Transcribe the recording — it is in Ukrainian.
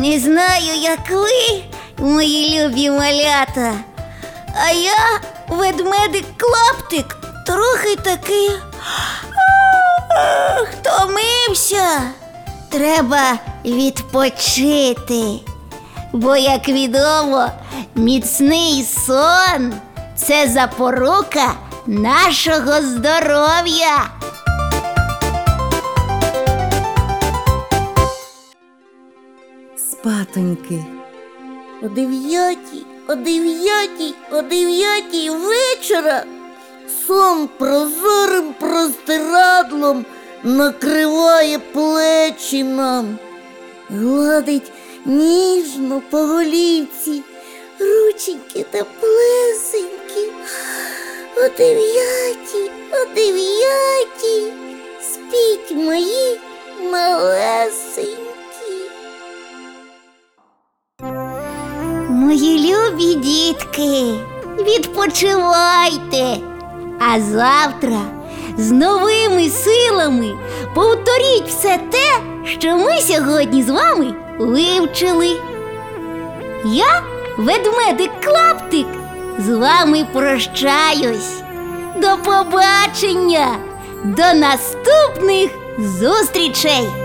Не знаю, як ви, мої любі малята. А я ведмедик клаптик, трохи таки втомився. Треба відпочити. Бо, як відомо, міцний сон це запорука нашого здоров'я. Спатоньки. О дев'ятій, о дев'ятій, о дев'ятій вечора сон прозорим простирадлом накриває плечі нам, гладить ніжно по голівці, рученьки та плесенькі. О дев'ятій, о дев'ятій, спіть мої Мої любі дітки, відпочивайте. А завтра з новими силами повторіть все те, що ми сьогодні з вами вивчили. Я, ведмедик Клаптик, з вами прощаюсь. До побачення, до наступних зустрічей!